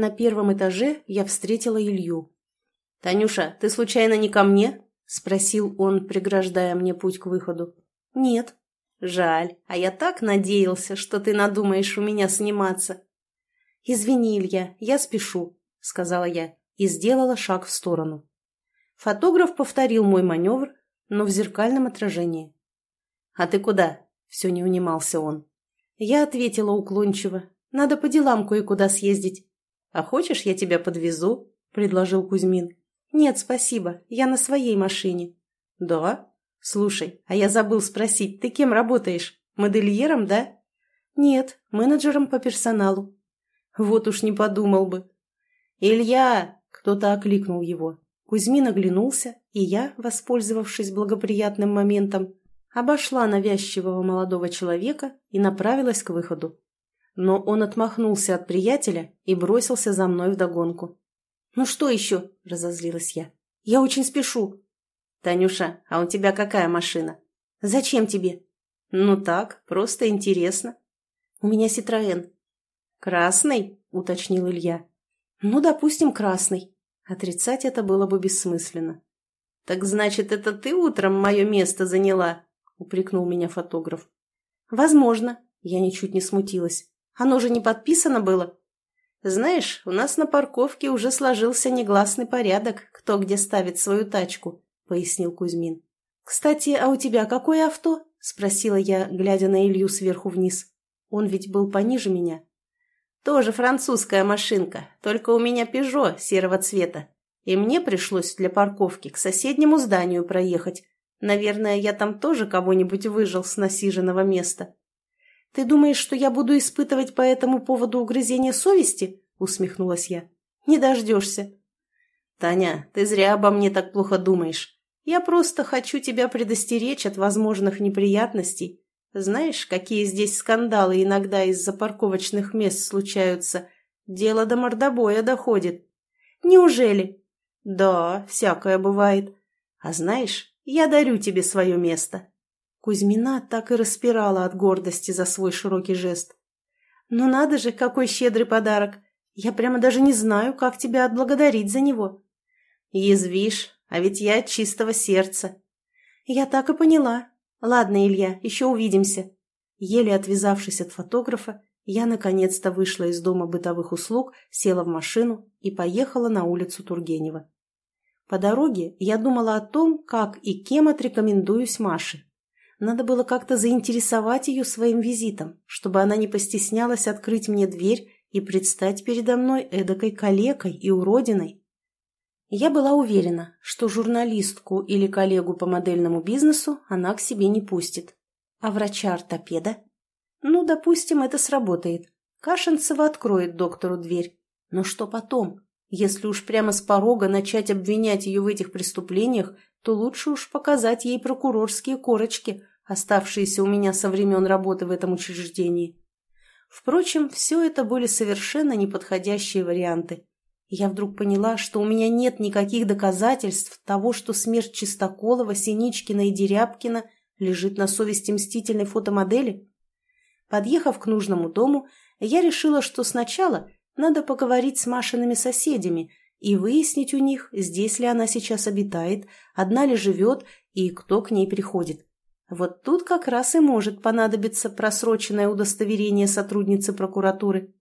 На первом этаже я встретила Илью. «Танюша, ты случайно не ко мне?» – спросил он, преграждая мне путь к выходу. «Нет». «Жаль, а я так надеялся, что ты надумаешь у меня сниматься». «Извини, Илья, я спешу», – сказала я и сделала шаг в сторону. Фотограф повторил мой маневр, но в зеркальном отражении. «А ты куда?» – все не унимался он. Я ответила уклончиво. «Надо по делам кое-куда съездить». «А хочешь, я тебя подвезу?» – предложил Кузьмин. «Нет, спасибо, я на своей машине». «Да? Слушай, а я забыл спросить, ты кем работаешь? Модельером, да?» «Нет, менеджером по персоналу». «Вот уж не подумал бы». «Илья!» – кто-то окликнул его. Кузьмин оглянулся, и я, воспользовавшись благоприятным моментом, обошла навязчивого молодого человека и направилась к выходу. Но он отмахнулся от приятеля и бросился за мной вдогонку. «Ну что еще?» – разозлилась я. «Я очень спешу». «Танюша, а у тебя какая машина?» «Зачем тебе?» «Ну так, просто интересно». «У меня Ситроен». «Красный?» – уточнил Илья. «Ну, допустим, красный». Отрицать это было бы бессмысленно. «Так значит, это ты утром мое место заняла?» — упрекнул меня фотограф. «Возможно». Я ничуть не смутилась. «Оно же не подписано было?» «Знаешь, у нас на парковке уже сложился негласный порядок, кто где ставит свою тачку», — пояснил Кузьмин. «Кстати, а у тебя какое авто?» — спросила я, глядя на Илью сверху вниз. Он ведь был пониже меня. Тоже французская машинка, только у меня «Пежо» серого цвета. И мне пришлось для парковки к соседнему зданию проехать. Наверное, я там тоже кого-нибудь выжил с насиженного места. «Ты думаешь, что я буду испытывать по этому поводу угрызение совести?» — усмехнулась я. «Не дождешься». «Таня, ты зря обо мне так плохо думаешь. Я просто хочу тебя предостеречь от возможных неприятностей знаешь, какие здесь скандалы иногда из-за парковочных мест случаются? Дело до мордобоя доходит. Неужели? Да, всякое бывает. А знаешь, я дарю тебе свое место. Кузьмина так и распирала от гордости за свой широкий жест. Ну надо же, какой щедрый подарок. Я прямо даже не знаю, как тебя отблагодарить за него. Язвишь, а ведь я от чистого сердца. Я так и поняла. «Ладно, Илья, еще увидимся». Еле отвязавшись от фотографа, я наконец-то вышла из дома бытовых услуг, села в машину и поехала на улицу Тургенева. По дороге я думала о том, как и кем отрекомендуюсь Маше. Надо было как-то заинтересовать ее своим визитом, чтобы она не постеснялась открыть мне дверь и предстать передо мной эдакой калекой и уродиной. Я была уверена, что журналистку или коллегу по модельному бизнесу она к себе не пустит. А врача-ортопеда? Ну, допустим, это сработает. Кашинцева откроет доктору дверь. Но что потом? Если уж прямо с порога начать обвинять ее в этих преступлениях, то лучше уж показать ей прокурорские корочки, оставшиеся у меня со времен работы в этом учреждении. Впрочем, все это были совершенно неподходящие варианты я вдруг поняла, что у меня нет никаких доказательств того, что смерть Чистоколова, Синичкина и Дерябкина лежит на совести мстительной фотомодели. Подъехав к нужному дому, я решила, что сначала надо поговорить с Машиными соседями и выяснить у них, здесь ли она сейчас обитает, одна ли живет и кто к ней приходит. Вот тут как раз и может понадобиться просроченное удостоверение сотрудницы прокуратуры.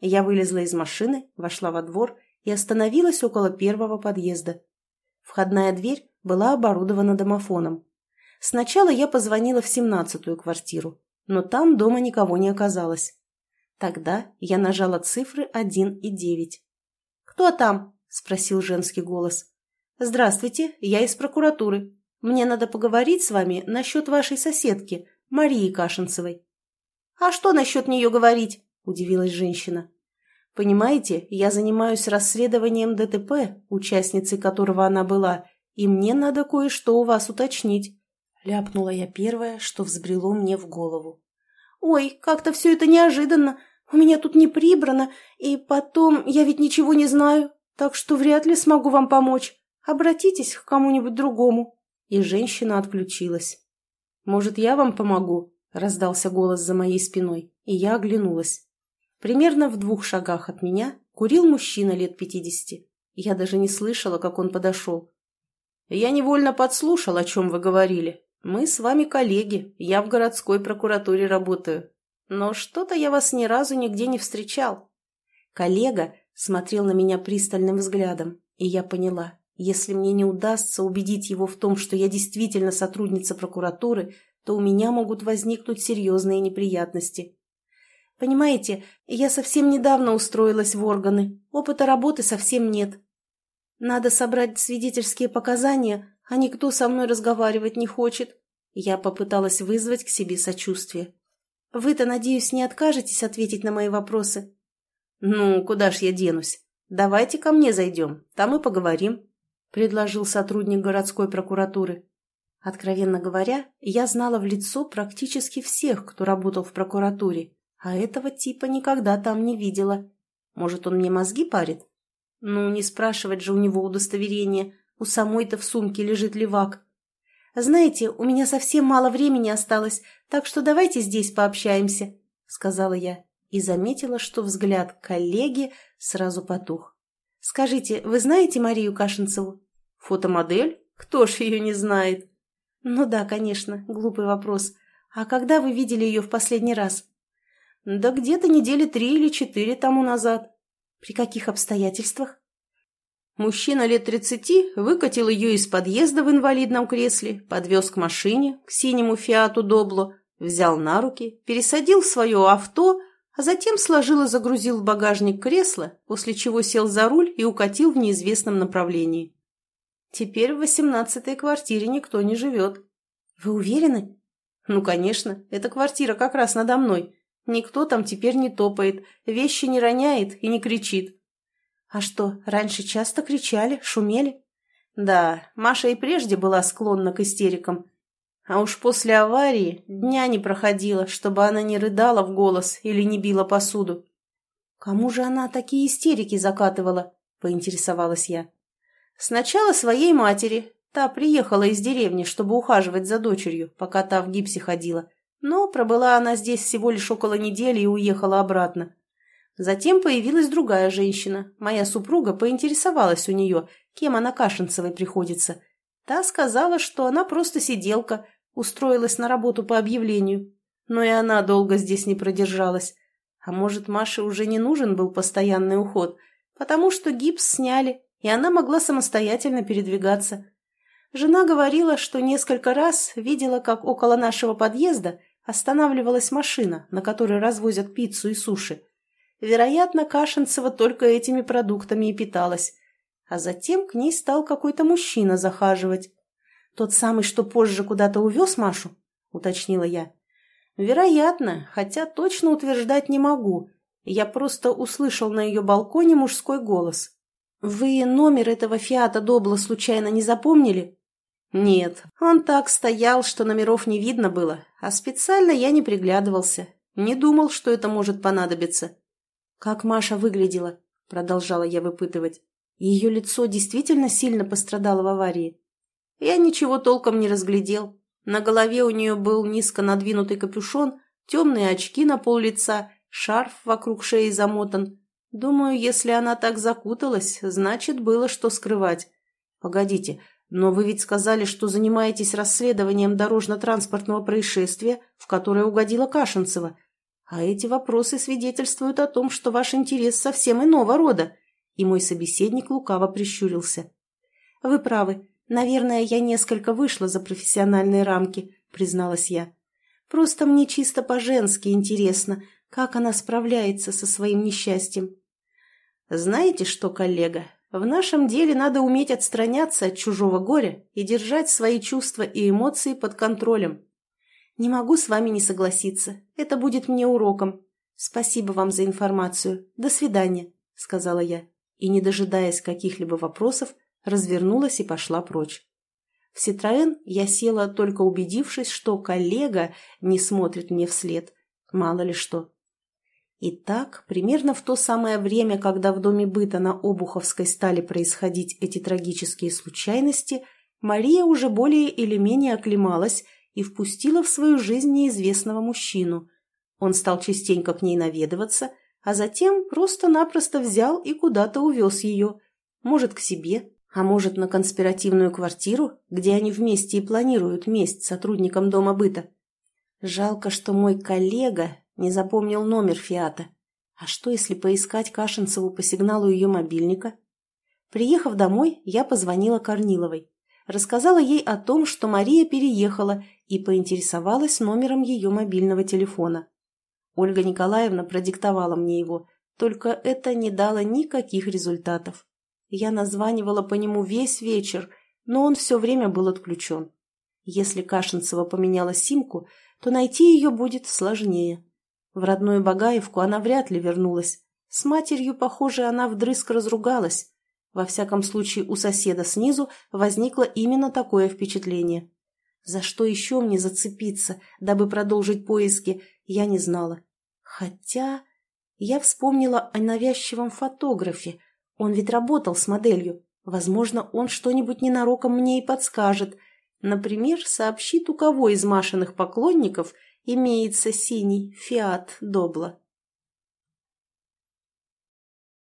Я вылезла из машины, вошла во двор и остановилась около первого подъезда. Входная дверь была оборудована домофоном. Сначала я позвонила в семнадцатую квартиру, но там дома никого не оказалось. Тогда я нажала цифры один и девять. «Кто там?» – спросил женский голос. «Здравствуйте, я из прокуратуры. Мне надо поговорить с вами насчет вашей соседки, Марии Кашинцевой». «А что насчет нее говорить?» – удивилась женщина. «Понимаете, я занимаюсь расследованием ДТП, участницей которого она была, и мне надо кое-что у вас уточнить». Ляпнула я первое, что взбрело мне в голову. «Ой, как-то все это неожиданно. У меня тут не прибрано, и потом я ведь ничего не знаю, так что вряд ли смогу вам помочь. Обратитесь к кому-нибудь другому». И женщина отключилась. «Может, я вам помогу?» – раздался голос за моей спиной, и я оглянулась. Примерно в двух шагах от меня Курил мужчина лет пятидесяти. Я даже не слышала, как он подошел. «Я невольно подслушал, о чем вы говорили. Мы с вами коллеги, я в городской прокуратуре работаю. Но что-то я вас ни разу нигде не встречал». Коллега смотрел на меня пристальным взглядом, и я поняла, если мне не удастся убедить его в том, что я действительно сотрудница прокуратуры, то у меня могут возникнуть серьезные неприятности. Понимаете, я совсем недавно устроилась в органы, опыта работы совсем нет. Надо собрать свидетельские показания, а никто со мной разговаривать не хочет. Я попыталась вызвать к себе сочувствие. Вы-то, надеюсь, не откажетесь ответить на мои вопросы? Ну, куда ж я денусь? Давайте ко мне зайдем, там и поговорим предложил сотрудник городской прокуратуры. Откровенно говоря, я знала в лицо практически всех, кто работал в прокуратуре, а этого типа никогда там не видела. Может, он мне мозги парит? Ну, не спрашивать же у него удостоверение, у самой-то в сумке лежит левак. «Знаете, у меня совсем мало времени осталось, так что давайте здесь пообщаемся», — сказала я и заметила, что взгляд коллеги сразу потух. «Скажите, вы знаете Марию Кашинцеву?» Фотомодель? Кто ж ее не знает? Ну да, конечно, глупый вопрос. А когда вы видели ее в последний раз? Да где-то недели три или четыре тому назад. При каких обстоятельствах? Мужчина лет тридцати выкатил ее из подъезда в инвалидном кресле, подвез к машине, к синему фиату Добло, взял на руки, пересадил в свое авто, а затем сложил и загрузил в багажник кресла, после чего сел за руль и укатил в неизвестном направлении. Теперь в восемнадцатой квартире никто не живет. Вы уверены? Ну, конечно, эта квартира как раз надо мной. Никто там теперь не топает, вещи не роняет и не кричит. А что, раньше часто кричали, шумели? Да, Маша и прежде была склонна к истерикам. А уж после аварии дня не проходило, чтобы она не рыдала в голос или не била посуду. Кому же она такие истерики закатывала? Поинтересовалась я. Сначала своей матери. Та приехала из деревни, чтобы ухаживать за дочерью, пока та в гипсе ходила. Но пробыла она здесь всего лишь около недели и уехала обратно. Затем появилась другая женщина. Моя супруга поинтересовалась у нее, кем она Кашинцевой приходится. Та сказала, что она просто сиделка, устроилась на работу по объявлению. Но и она долго здесь не продержалась. А может, Маше уже не нужен был постоянный уход, потому что гипс сняли, и она могла самостоятельно передвигаться. Жена говорила, что несколько раз видела, как около нашего подъезда останавливалась машина, на которой развозят пиццу и суши. Вероятно, Кашинцева только этими продуктами и питалась. А затем к ней стал какой-то мужчина захаживать. «Тот самый, что позже куда-то увез Машу?» — уточнила я. «Вероятно, хотя точно утверждать не могу. Я просто услышал на ее балконе мужской голос. «Вы номер этого Фиата Добла случайно не запомнили?» «Нет, он так стоял, что номеров не видно было, а специально я не приглядывался. Не думал, что это может понадобиться». «Как Маша выглядела?» – продолжала я выпытывать. «Ее лицо действительно сильно пострадало в аварии?» Я ничего толком не разглядел. На голове у нее был низко надвинутый капюшон, темные очки на пол лица, шарф вокруг шеи замотан, Думаю, если она так закуталась, значит, было что скрывать. Погодите, но вы ведь сказали, что занимаетесь расследованием дорожно-транспортного происшествия, в которое угодила Кашинцева. А эти вопросы свидетельствуют о том, что ваш интерес совсем иного рода. И мой собеседник лукаво прищурился. Вы правы. Наверное, я несколько вышла за профессиональные рамки, призналась я. Просто мне чисто по-женски интересно, как она справляется со своим несчастьем. Знаете что, коллега, в нашем деле надо уметь отстраняться от чужого горя и держать свои чувства и эмоции под контролем. Не могу с вами не согласиться. Это будет мне уроком. Спасибо вам за информацию. До свидания, сказала я. И, не дожидаясь каких-либо вопросов, развернулась и пошла прочь. В Ситроэн я села, только убедившись, что коллега не смотрит мне вслед. Мало ли что. И так, примерно в то самое время, когда в доме быта на Обуховской стали происходить эти трагические случайности, Мария уже более или менее оклемалась и впустила в свою жизнь неизвестного мужчину. Он стал частенько к ней наведываться, а затем просто-напросто взял и куда-то увез ее. Может, к себе, а может, на конспиративную квартиру, где они вместе и планируют месть сотрудникам дома быта. Жалко, что мой коллега не запомнил номер Фиата. А что, если поискать Кашинцеву по сигналу ее мобильника? Приехав домой, я позвонила Корниловой. Рассказала ей о том, что Мария переехала, и поинтересовалась номером ее мобильного телефона. Ольга Николаевна продиктовала мне его, только это не дало никаких результатов. Я названивала по нему весь вечер, но он все время был отключен. Если Кашинцева поменяла симку, то найти ее будет сложнее. В родную Багаевку она вряд ли вернулась. С матерью, похоже, она вдрызг разругалась. Во всяком случае, у соседа снизу возникло именно такое впечатление. За что еще мне зацепиться, дабы продолжить поиски, я не знала. Хотя я вспомнила о навязчивом фотографе, он ведь работал с моделью. Возможно, он что-нибудь ненароком мне и подскажет. Например, сообщит, у кого из Машиных поклонников имеется синий «Фиат Добла».